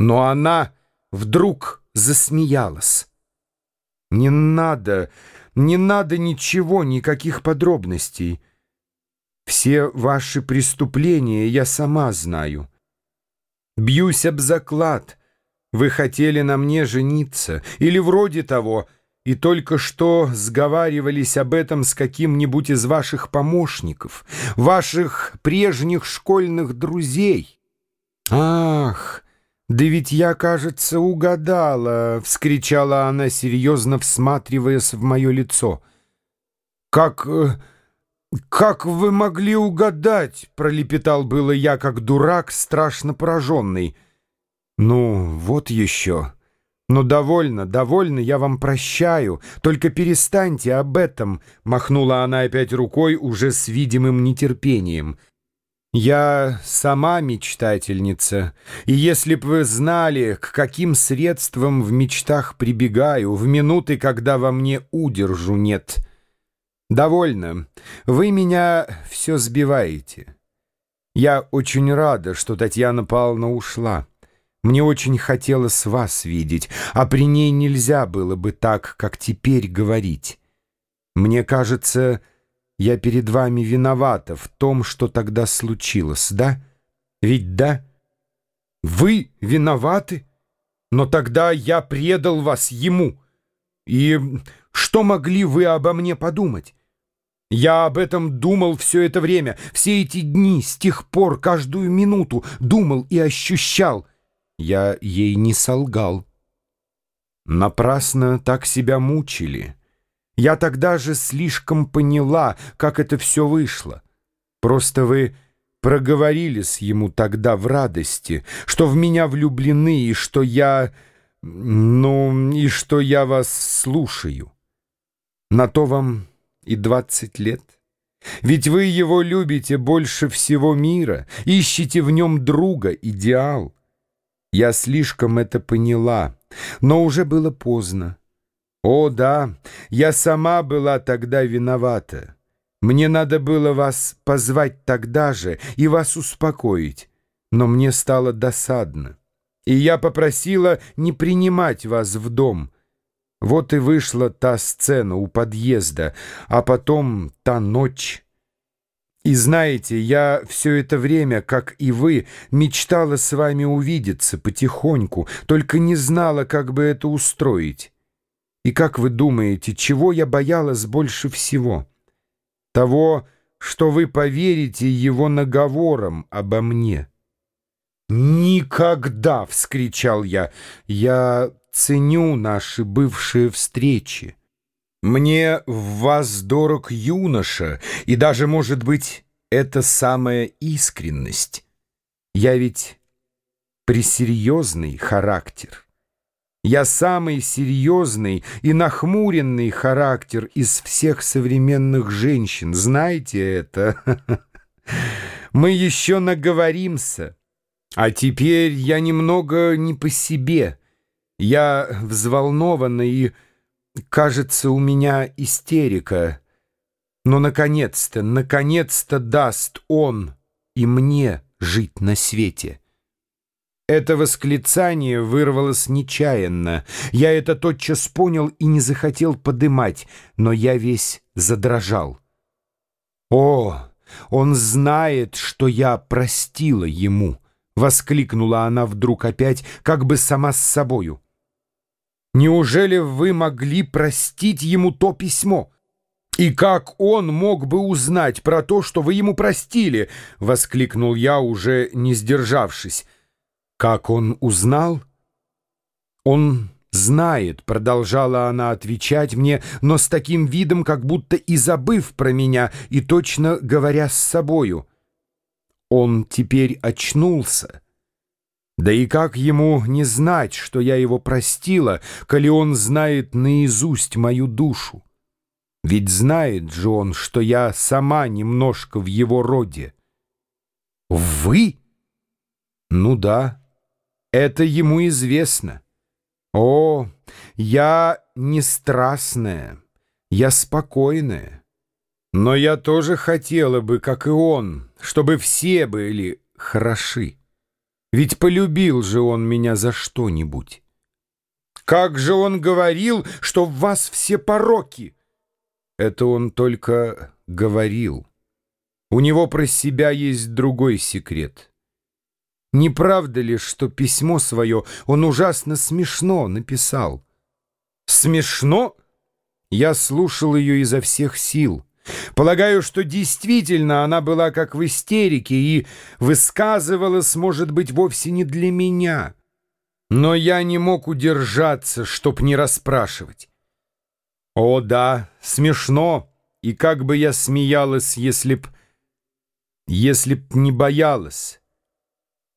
Но она вдруг засмеялась. «Не надо, не надо ничего, никаких подробностей. Все ваши преступления я сама знаю. Бьюсь об заклад. Вы хотели на мне жениться, или вроде того, и только что сговаривались об этом с каким-нибудь из ваших помощников, ваших прежних школьных друзей. Ах!» «Да ведь я, кажется, угадала!» — вскричала она, серьезно всматриваясь в мое лицо. «Как... Э, как вы могли угадать?» — пролепетал было я, как дурак, страшно пораженный. «Ну, вот еще. Ну, довольно, довольно, я вам прощаю. Только перестаньте об этом!» — махнула она опять рукой уже с видимым нетерпением — я сама мечтательница, и если б вы знали, к каким средствам в мечтах прибегаю в минуты, когда во мне удержу нет. Довольно. Вы меня все сбиваете. Я очень рада, что Татьяна Павловна ушла. Мне очень хотелось вас видеть, а при ней нельзя было бы так, как теперь говорить. Мне кажется, я перед вами виновата в том, что тогда случилось, да? Ведь да? Вы виноваты? Но тогда я предал вас ему. И что могли вы обо мне подумать? Я об этом думал все это время, все эти дни, с тех пор, каждую минуту думал и ощущал. Я ей не солгал. Напрасно так себя мучили. Я тогда же слишком поняла, как это все вышло. Просто вы проговорились ему тогда в радости, что в меня влюблены и что я... ну, и что я вас слушаю. На то вам и двадцать лет. Ведь вы его любите больше всего мира, ищете в нем друга, идеал. Я слишком это поняла, но уже было поздно. О, да, я сама была тогда виновата. Мне надо было вас позвать тогда же и вас успокоить, но мне стало досадно. И я попросила не принимать вас в дом. Вот и вышла та сцена у подъезда, а потом та ночь. И знаете, я все это время, как и вы, мечтала с вами увидеться потихоньку, только не знала, как бы это устроить. И как вы думаете, чего я боялась больше всего? Того, что вы поверите его наговорам обо мне. «Никогда!» — вскричал я. «Я ценю наши бывшие встречи. Мне в вас дорог юноша, и даже, может быть, это самая искренность. Я ведь пресерьезный характер». Я самый серьезный и нахмуренный характер из всех современных женщин. Знаете это? Мы еще наговоримся. А теперь я немного не по себе. Я взволнована и, кажется, у меня истерика. Но, наконец-то, наконец-то даст он и мне жить на свете. Это восклицание вырвалось нечаянно. Я это тотчас понял и не захотел подымать, но я весь задрожал. «О, он знает, что я простила ему!» — воскликнула она вдруг опять, как бы сама с собою. «Неужели вы могли простить ему то письмо?» «И как он мог бы узнать про то, что вы ему простили?» — воскликнул я, уже не сдержавшись. Как он узнал? Он знает, продолжала она отвечать мне, но с таким видом, как будто и забыв про меня, и точно говоря с собою. Он теперь очнулся. Да и как ему не знать, что я его простила, коли он знает наизусть мою душу? Ведь знает же он, что я сама немножко в его роде. Вы? Ну да. Это ему известно. О, я не страстная, я спокойная. Но я тоже хотела бы, как и он, чтобы все были хороши. Ведь полюбил же он меня за что-нибудь. Как же он говорил, что в вас все пороки? Это он только говорил. У него про себя есть другой секрет. Не правда ли, что письмо свое он ужасно смешно написал? Смешно? Я слушал ее изо всех сил. Полагаю, что действительно она была как в истерике и высказывалась, может быть, вовсе не для меня. Но я не мог удержаться, чтоб не расспрашивать. О, да, смешно, и как бы я смеялась, если б... если б не боялась.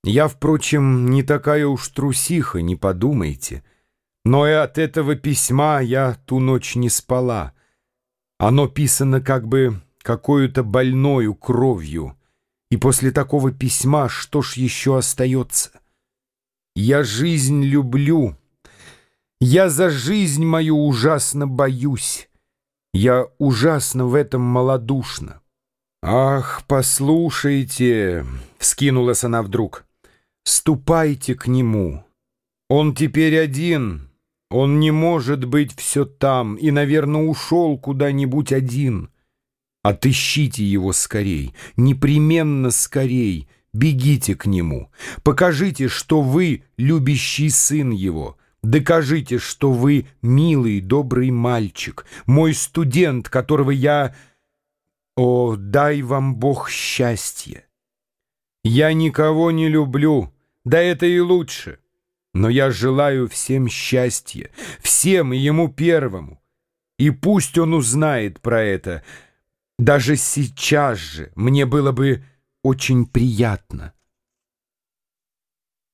Я, впрочем, не такая уж трусиха, не подумайте. Но и от этого письма я ту ночь не спала. Оно писано как бы какой-то больною кровью. И после такого письма что ж еще остается? Я жизнь люблю. Я за жизнь мою ужасно боюсь. Я ужасно в этом малодушна. «Ах, послушайте!» — вскинулась она вдруг. «Ступайте к нему. Он теперь один». Он не может быть все там и, наверное, ушел куда-нибудь один. Отыщите его скорей, непременно скорей, бегите к нему. Покажите, что вы любящий сын его. Докажите, что вы милый, добрый мальчик, мой студент, которого я... О, дай вам Бог счастья! Я никого не люблю, да это и лучше. Но я желаю всем счастья, всем и ему первому. И пусть он узнает про это. Даже сейчас же мне было бы очень приятно.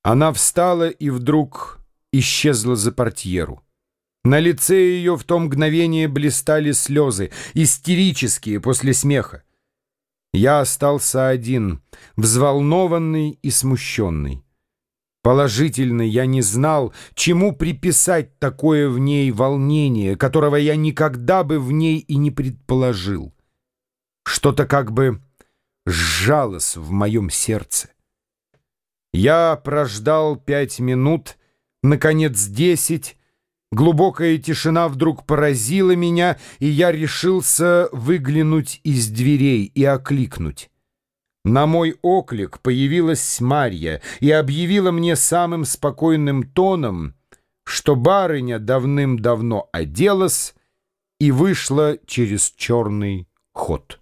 Она встала и вдруг исчезла за портьеру. На лице ее в то мгновение блистали слезы, истерические после смеха. Я остался один, взволнованный и смущенный. Положительно я не знал, чему приписать такое в ней волнение, которого я никогда бы в ней и не предположил. Что-то как бы сжалось в моем сердце. Я прождал пять минут, наконец десять. Глубокая тишина вдруг поразила меня, и я решился выглянуть из дверей и окликнуть. На мой оклик появилась Марья и объявила мне самым спокойным тоном, что барыня давным-давно оделась и вышла через черный ход.